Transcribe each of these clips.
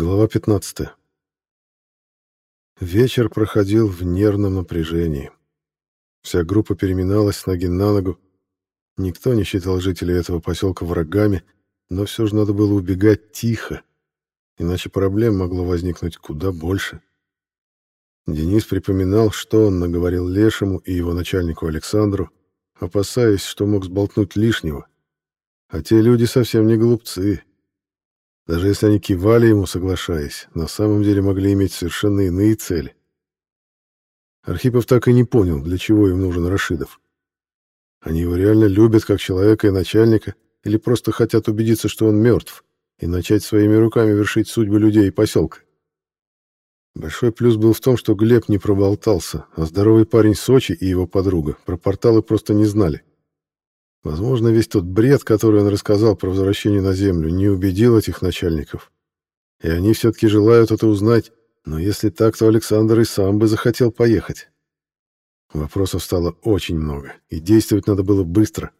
Глава 15. Вечер проходил в нервном напряжении. Вся группа переминалась с ноги на ногу. Никто не считал жителей этого поселка врагами, но все же надо было убегать тихо, иначе проблем могло возникнуть куда больше. Денис припоминал, что он наговорил Лешему и его начальнику Александру, опасаясь, что мог сболтнуть лишнего. А те люди совсем не глупцы. Даже если они кивали ему, соглашаясь, на самом деле могли иметь совершенно иные цели. Архипов так и не понял, для чего им нужен Рашидов. Они его реально любят как человека и начальника, или просто хотят убедиться, что он мертв, и начать своими руками вершить судьбы людей и поселка. Большой плюс был в том, что Глеб не проболтался, а здоровый парень Сочи и его подруга про порталы просто не знали. Возможно, весь тот бред, который он рассказал про возвращение на Землю, не убедил этих начальников. И они все-таки желают это узнать, но если так, то Александр и сам бы захотел поехать. Вопросов стало очень много, и действовать надо было быстро.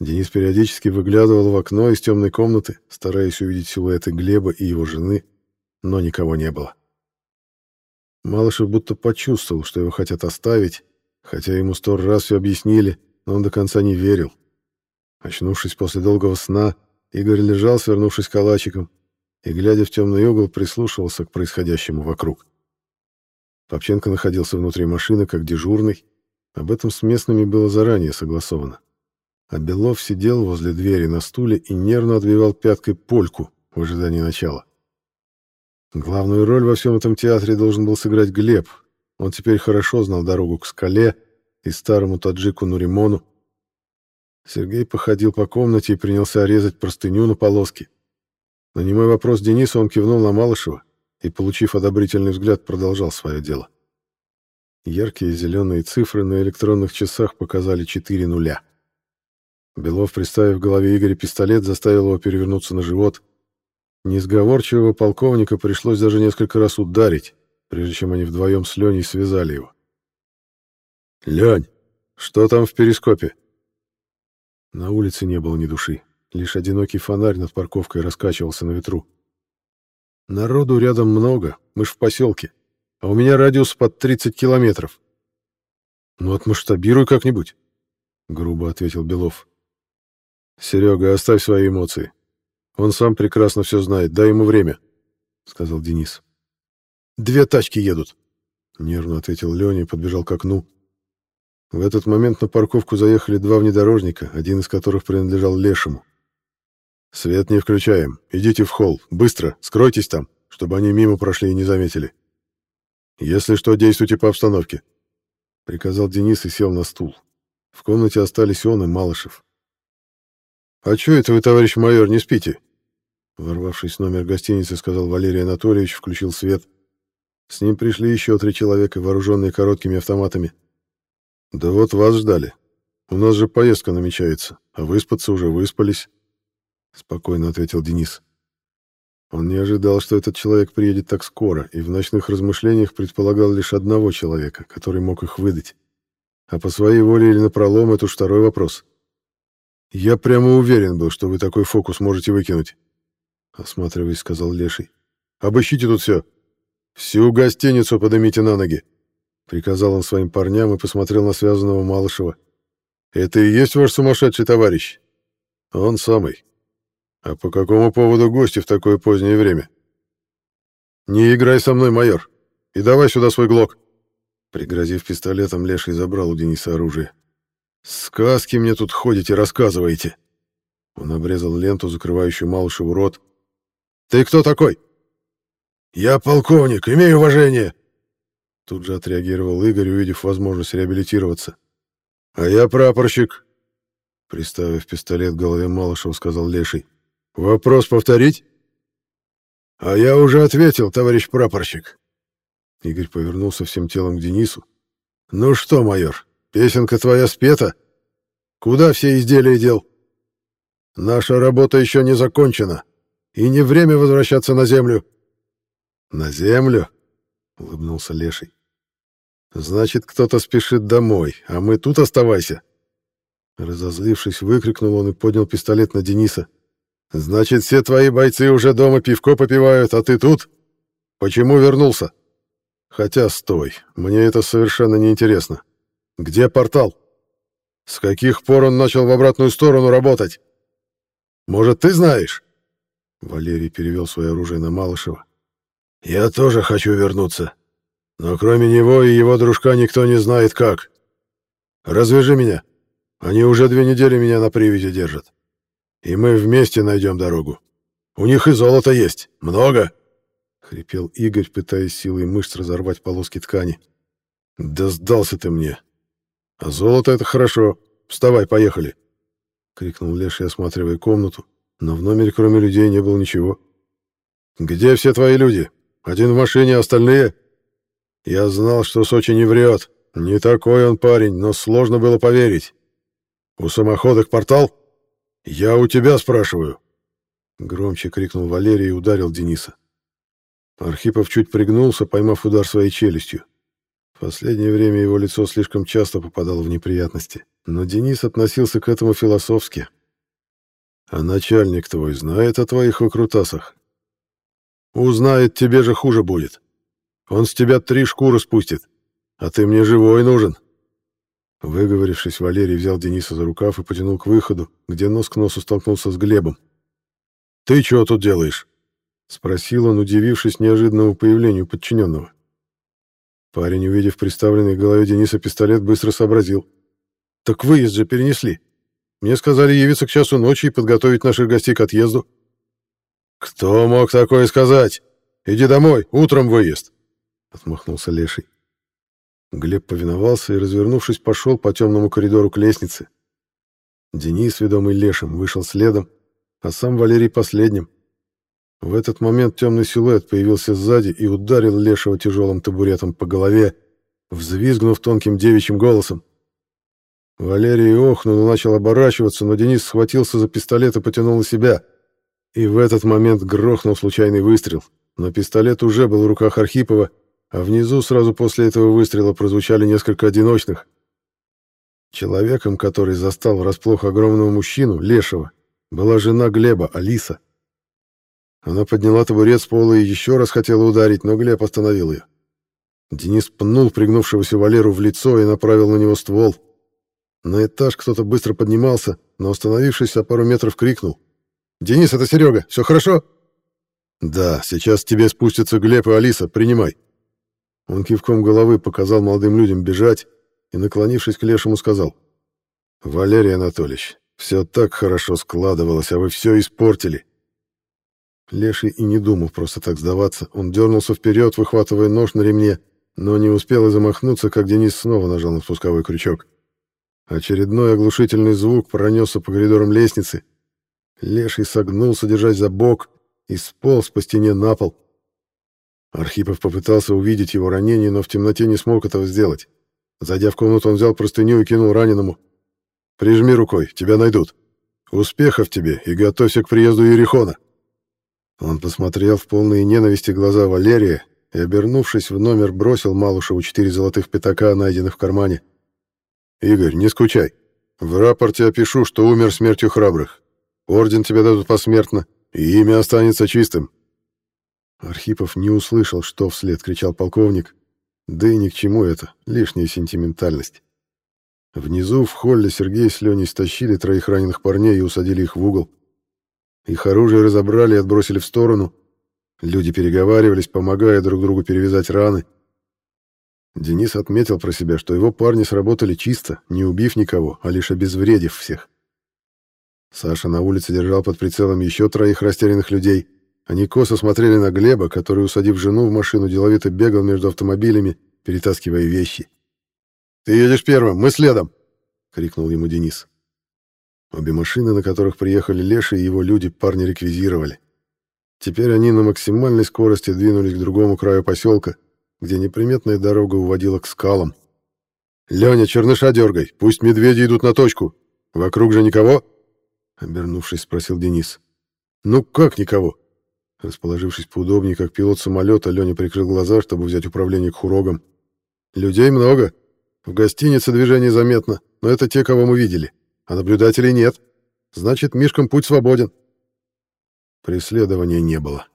Денис периодически выглядывал в окно из темной комнаты, стараясь увидеть силуэты Глеба и его жены, но никого не было. Малышев будто почувствовал, что его хотят оставить, хотя ему сто раз все объяснили — но он до конца не верил. Очнувшись после долгого сна, Игорь лежал, свернувшись калачиком, и, глядя в темный угол, прислушивался к происходящему вокруг. Попченко находился внутри машины как дежурный. Об этом с местными было заранее согласовано. А Белов сидел возле двери на стуле и нервно отбивал пяткой польку в ожидании начала. Главную роль во всем этом театре должен был сыграть Глеб. Он теперь хорошо знал дорогу к скале, и старому таджику Нуримону. Сергей походил по комнате и принялся резать простыню на полоски. На немой вопрос Дениса он кивнул на Малышева и, получив одобрительный взгляд, продолжал свое дело. Яркие зеленые цифры на электронных часах показали четыре нуля. Белов, приставив в голове Игоря пистолет, заставил его перевернуться на живот. Несговорчивого полковника пришлось даже несколько раз ударить, прежде чем они вдвоем с Леней связали его. «Лень, что там в перископе?» На улице не было ни души. Лишь одинокий фонарь над парковкой раскачивался на ветру. Народу рядом много, мы ж в поселке, а у меня радиус под 30 километров. Ну, отмасштабируй как-нибудь, — грубо ответил Белов. Серега, оставь свои эмоции. Он сам прекрасно все знает, дай ему время, — сказал Денис. Две тачки едут, — нервно ответил Леня и подбежал к окну. В этот момент на парковку заехали два внедорожника, один из которых принадлежал Лешему. «Свет не включаем. Идите в холл. Быстро. Скройтесь там, чтобы они мимо прошли и не заметили. Если что, действуйте по обстановке», — приказал Денис и сел на стул. В комнате остались он и Малышев. «А чё это вы, товарищ майор, не спите?» Ворвавшись в номер гостиницы, сказал Валерий Анатольевич, включил свет. С ним пришли еще три человека, вооруженные короткими автоматами. «Да вот вас ждали. У нас же поездка намечается, а выспаться уже выспались», — спокойно ответил Денис. Он не ожидал, что этот человек приедет так скоро, и в ночных размышлениях предполагал лишь одного человека, который мог их выдать. А по своей воле или напролом — это уж второй вопрос. «Я прямо уверен был, что вы такой фокус можете выкинуть», — осматриваясь, сказал Леший. «Обыщите тут все. Всю гостиницу поднимите на ноги. Приказал он своим парням и посмотрел на связанного Малышева. «Это и есть ваш сумасшедший товарищ?» «Он самый. А по какому поводу гости в такое позднее время?» «Не играй со мной, майор, и давай сюда свой глок». Пригрозив пистолетом, Леший забрал у Дениса оружие. «Сказки мне тут ходите, рассказываете». Он обрезал ленту, закрывающую Малышеву рот. «Ты кто такой?» «Я полковник, имею уважение», Тут же отреагировал Игорь, увидев возможность реабилитироваться. «А я прапорщик», — приставив пистолет к голове Малышева, сказал Леший. «Вопрос повторить?» «А я уже ответил, товарищ прапорщик». Игорь повернулся всем телом к Денису. «Ну что, майор, песенка твоя спета? Куда все изделия дел? Наша работа еще не закончена, и не время возвращаться на землю». «На землю?» — улыбнулся Леший. Значит, кто-то спешит домой, а мы тут оставайся. Разозлившись, выкрикнул он и поднял пистолет на Дениса. Значит, все твои бойцы уже дома пивко попивают, а ты тут? Почему вернулся? Хотя, стой, мне это совершенно неинтересно. Где портал? С каких пор он начал в обратную сторону работать? Может, ты знаешь? Валерий перевел свое оружие на Малышева. Я тоже хочу вернуться. Но кроме него и его дружка никто не знает как. Развяжи меня. Они уже две недели меня на привязи держат. И мы вместе найдем дорогу. У них и золото есть. Много!» — хрипел Игорь, пытаясь силой мышц разорвать полоски ткани. «Да сдался ты мне! А золото — это хорошо. Вставай, поехали!» — крикнул Леший, осматривая комнату, но в номере кроме людей не было ничего. «Где все твои люди? Один в машине, а остальные?» «Я знал, что Сочи не врет. Не такой он парень, но сложно было поверить. У самоходок портал?» «Я у тебя спрашиваю!» Громче крикнул Валерий и ударил Дениса. Архипов чуть пригнулся, поймав удар своей челюстью. В последнее время его лицо слишком часто попадало в неприятности, но Денис относился к этому философски. «А начальник твой знает о твоих выкрутасах?» «Узнает, тебе же хуже будет. Он с тебя три шкуры спустит, а ты мне живой нужен». Выговорившись, Валерий взял Дениса за рукав и потянул к выходу, где нос к носу столкнулся с Глебом. «Ты чего тут делаешь?» — спросил он, удивившись неожиданному появлению подчиненного. Парень, увидев приставленный к голове Дениса пистолет, быстро сообразил. «Так выезд же перенесли. Мне сказали явиться к часу ночи и подготовить наших гостей к отъезду». «Кто мог такое сказать? Иди домой, утром выезд!» — отмахнулся Леший. Глеб повиновался и, развернувшись, пошел по темному коридору к лестнице. Денис, ведомый Лешим, вышел следом, а сам Валерий последним. В этот момент темный силуэт появился сзади и ударил Лешего тяжелым табуретом по голове, взвизгнув тонким девичьим голосом. Валерий охнул и начал оборачиваться, но Денис схватился за пистолет и потянул на себя. И в этот момент грохнул случайный выстрел. Но пистолет уже был в руках Архипова, а внизу сразу после этого выстрела прозвучали несколько одиночных. Человеком, который застал врасплох огромного мужчину, Лешего, была жена Глеба, Алиса. Она подняла табурет с пола и еще раз хотела ударить, но Глеб остановил ее. Денис пнул пригнувшегося Валеру в лицо и направил на него ствол. На этаж кто-то быстро поднимался, но, остановившись за пару метров, крикнул. «Денис, это Серега, все хорошо?» «Да, сейчас тебе спустятся Глеб и Алиса, принимай». Он кивком головы показал молодым людям бежать и, наклонившись к Лешему, сказал. «Валерий Анатольевич, все так хорошо складывалось, а вы все испортили». Леший и не думал просто так сдаваться. Он дернулся вперед, выхватывая нож на ремне, но не успел и замахнуться, как Денис снова нажал на спусковой крючок. Очередной оглушительный звук пронесся по коридорам лестницы. Леший согнулся, держась за бок, и сполз по стене на пол. Архипов попытался увидеть его ранение, но в темноте не смог этого сделать. Зайдя в комнату, он взял простыню и кинул раненому. «Прижми рукой, тебя найдут. Успехов тебе и готовься к приезду Ерехона». Он посмотрел в полные ненависти глаза Валерия и, обернувшись в номер, бросил Малушеву четыре золотых пятака, найденных в кармане. «Игорь, не скучай. В рапорте опишу, что умер смертью храбрых. Орден тебе дадут посмертно, и имя останется чистым. Архипов не услышал, что вслед кричал полковник. Да и ни к чему это, лишняя сентиментальность. Внизу в холле Сергей с Леней стащили троих раненых парней и усадили их в угол. Их оружие разобрали и отбросили в сторону. Люди переговаривались, помогая друг другу перевязать раны. Денис отметил про себя, что его парни сработали чисто, не убив никого, а лишь обезвредив всех. Саша на улице держал под прицелом еще троих растерянных людей — они косо смотрели на Глеба, который, усадив жену в машину, деловито бегал между автомобилями, перетаскивая вещи. «Ты едешь первым, мы следом!» — крикнул ему Денис. Обе машины, на которых приехали Леша и его люди, парни реквизировали. Теперь они на максимальной скорости двинулись к другому краю поселка, где неприметная дорога уводила к скалам. «Леня, черныша дергай, пусть медведи идут на точку. Вокруг же никого?» Обернувшись, спросил Денис. «Ну как никого? Расположившись поудобнее, как пилот самолета, Леня прикрыл глаза, чтобы взять управление к хурогам. «Людей много. В гостинице движение заметно, но это те, кого мы видели. А наблюдателей нет. Значит, Мишкам путь свободен». Преследования не было.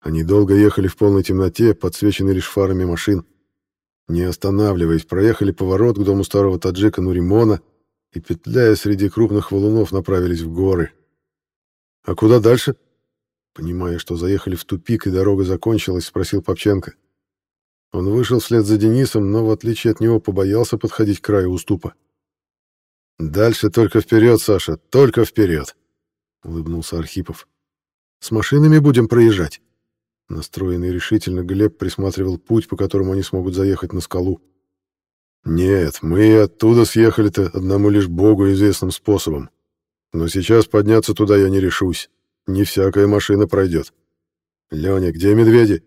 Они долго ехали в полной темноте, подсвеченной лишь фарами машин. Не останавливаясь, проехали поворот к дому старого таджика Нуримона и, петляя среди крупных валунов, направились в горы. «А куда дальше?» Понимая, что заехали в тупик и дорога закончилась, спросил Попченко. Он вышел вслед за Денисом, но, в отличие от него, побоялся подходить к краю уступа. «Дальше только вперед, Саша, только вперед!» — улыбнулся Архипов. «С машинами будем проезжать?» Настроенный решительно, Глеб присматривал путь, по которому они смогут заехать на скалу. «Нет, мы оттуда съехали-то одному лишь Богу известным способом. Но сейчас подняться туда я не решусь. Не всякая машина пройдет. Леня, где медведи?»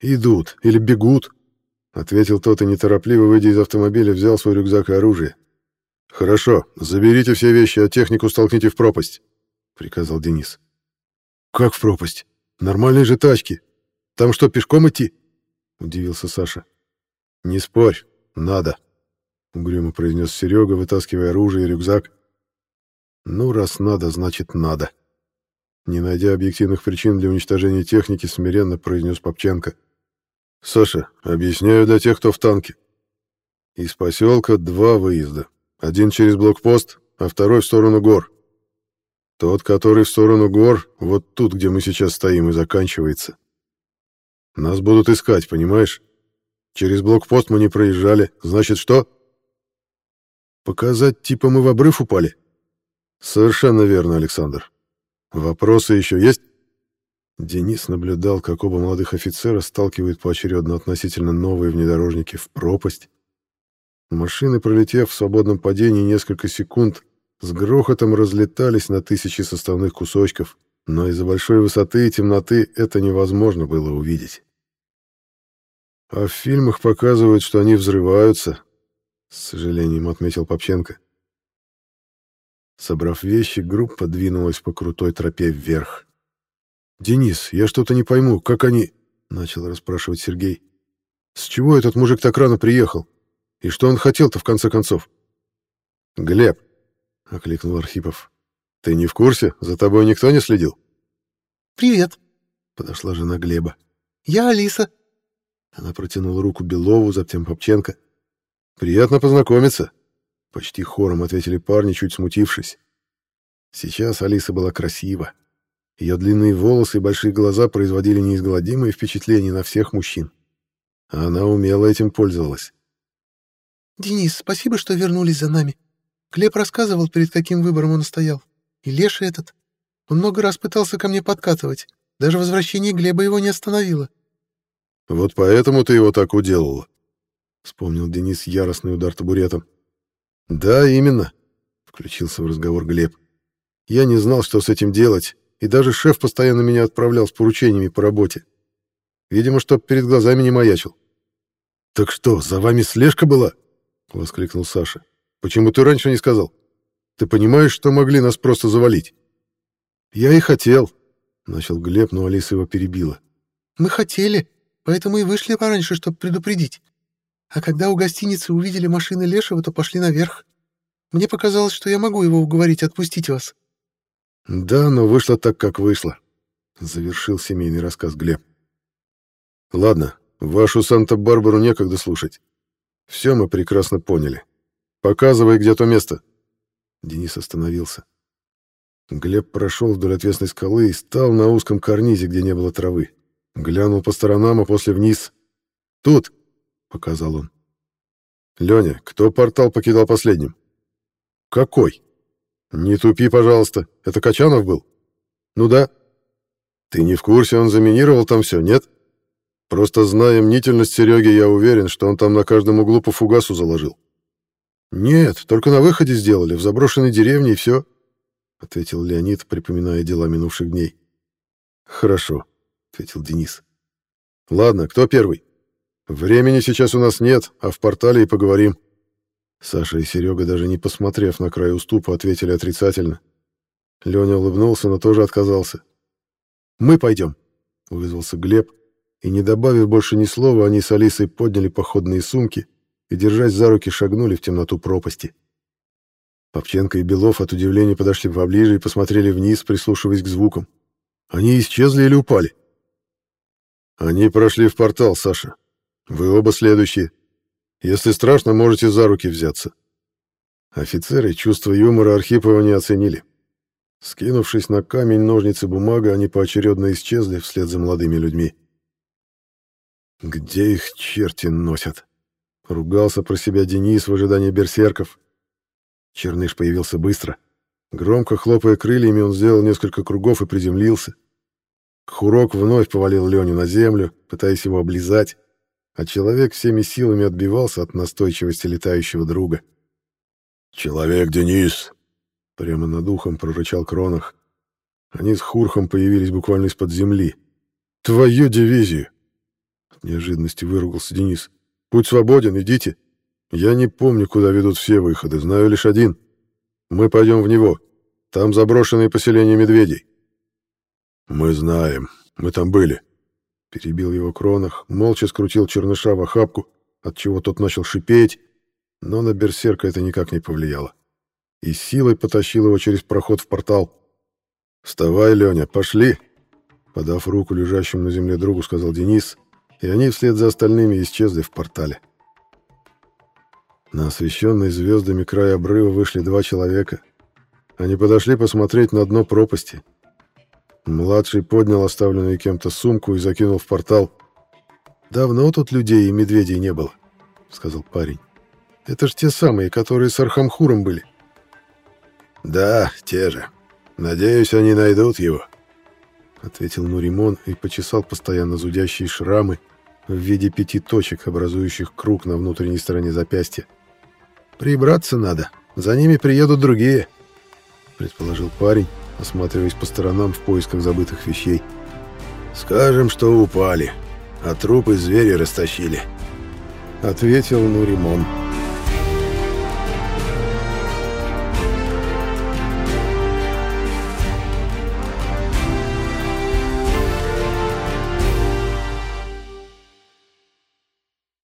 «Идут или бегут», — ответил тот и неторопливо, выйдя из автомобиля, взял свой рюкзак и оружие. «Хорошо, заберите все вещи, а технику столкните в пропасть», — приказал Денис. «Как в пропасть? Нормальные же тачки. Там что, пешком идти?» — удивился Саша. «Не спорь, надо», — угрюмо произнес Серега, вытаскивая оружие и рюкзак. «Ну, раз надо, значит надо». Не найдя объективных причин для уничтожения техники, смиренно произнес Попченко. «Саша, объясняю для тех, кто в танке. Из поселка два выезда. Один через блокпост, а второй в сторону гор. Тот, который в сторону гор, вот тут, где мы сейчас стоим, и заканчивается. Нас будут искать, понимаешь? Через блокпост мы не проезжали. Значит, что? Показать, типа мы в обрыв упали? Совершенно верно, Александр. Вопросы еще есть? Денис наблюдал, как оба молодых офицера сталкивают поочередно относительно новые внедорожники в пропасть. Машины, пролетев в свободном падении несколько секунд, с грохотом разлетались на тысячи составных кусочков, но из-за большой высоты и темноты это невозможно было увидеть. А в фильмах показывают, что они взрываются, с сожалением отметил Попченко. Собрав вещи, группа двинулась по крутой тропе вверх. «Денис, я что-то не пойму, как они...» — начал расспрашивать Сергей. «С чего этот мужик так рано приехал? И что он хотел-то в конце концов?» «Глеб», — окликнул Архипов, — «ты не в курсе? За тобой никто не следил?» «Привет», — подошла жена Глеба. «Я Алиса». Она протянула руку Белову, затем Попченко. «Приятно познакомиться», — почти хором ответили парни, чуть смутившись. Сейчас Алиса была красива. Ее длинные волосы и большие глаза производили неизгладимое впечатление на всех мужчин. А она умело этим пользовалась. «Денис, спасибо, что вернулись за нами. Глеб рассказывал, перед каким выбором он стоял. И Леша этот. Он много раз пытался ко мне подкатывать. Даже возвращение Глеба его не остановило». «Вот поэтому ты его так уделала», — вспомнил Денис яростный удар табуретом. «Да, именно», — включился в разговор Глеб. «Я не знал, что с этим делать, и даже шеф постоянно меня отправлял с поручениями по работе. Видимо, чтоб перед глазами не маячил. «Так что, за вами слежка была?» — воскликнул Саша. «Почему ты раньше не сказал? Ты понимаешь, что могли нас просто завалить?» «Я и хотел», — начал Глеб, но Алиса его перебила. «Мы хотели, поэтому и вышли пораньше, чтобы предупредить. А когда у гостиницы увидели машины Лешего, то пошли наверх. Мне показалось, что я могу его уговорить отпустить вас. Да, но вышло так, как вышло, завершил семейный рассказ Глеб. Ладно, вашу Санта-Барбару некогда слушать. Все мы прекрасно поняли. Показывай, где то место. Денис остановился. Глеб прошел вдоль отвесной скалы и стал на узком карнизе, где не было травы. Глянул по сторонам, а после вниз. «Тут!» — показал он. «Леня, кто портал покидал последним?» «Какой?» «Не тупи, пожалуйста. Это Качанов был?» «Ну да». «Ты не в курсе, он заминировал там все, нет?» «Просто зная мнительность Сереги, я уверен, что он там на каждом углу по фугасу заложил». «Нет, только на выходе сделали, в заброшенной деревне и все», — ответил Леонид, припоминая дела минувших дней. «Хорошо», — ответил Денис. «Ладно, кто первый? Времени сейчас у нас нет, а в портале и поговорим». Саша и Серега, даже не посмотрев на край уступа, ответили отрицательно. Леня улыбнулся, но тоже отказался. «Мы пойдем», — вызвался Глеб, и, не добавив больше ни слова, они с Алисой подняли походные сумки и, держась за руки, шагнули в темноту пропасти. Попченко и Белов от удивления подошли поближе и посмотрели вниз, прислушиваясь к звукам. Они исчезли или упали? Они прошли в портал, Саша. Вы оба следующие. Если страшно, можете за руки взяться. Офицеры чувство юмора Архипова не оценили. Скинувшись на камень, ножницы, бумага, они поочередно исчезли вслед за молодыми людьми. «Где их черти носят?» — ругался про себя Денис в ожидании берсерков. Черныш появился быстро. Громко хлопая крыльями, он сделал несколько кругов и приземлился. Хурок вновь повалил Леню на землю, пытаясь его облизать, а человек всеми силами отбивался от настойчивости летающего друга. «Человек, Денис!» — прямо над ухом прорычал Кронах. Они с Хурхом появились буквально из-под земли. «Твою дивизию!» От неожиданности выругался Денис. «Путь свободен, идите. Я не помню, куда ведут все выходы, знаю лишь один. Мы пойдем в него. Там заброшенные поселения медведей». «Мы знаем. Мы там были», — перебил его Кронах, молча скрутил черныша в охапку, отчего тот начал шипеть, но на берсерка это никак не повлияло. И силой потащил его через проход в портал. «Вставай, Леня, пошли!» Подав руку лежащему на земле другу, сказал Денис, и они вслед за остальными исчезли в портале. На освещенный звездами край обрыва вышли два человека. Они подошли посмотреть на дно пропасти. Младший поднял оставленную кем-то сумку и закинул в портал. «Давно тут людей и медведей не было», — сказал парень. Это ж те самые, которые с Архамхуром были. Да, те же. Надеюсь, они найдут его. Ответил Нуримон и почесал постоянно зудящие шрамы в виде пяти точек, образующих круг на внутренней стороне запястья. «Прибраться надо. За ними приедут другие», — предположил парень, осматриваясь по сторонам в поисках забытых вещей. «Скажем, что упали, а трупы звери растащили», — ответил Нуримон. «Нуримон».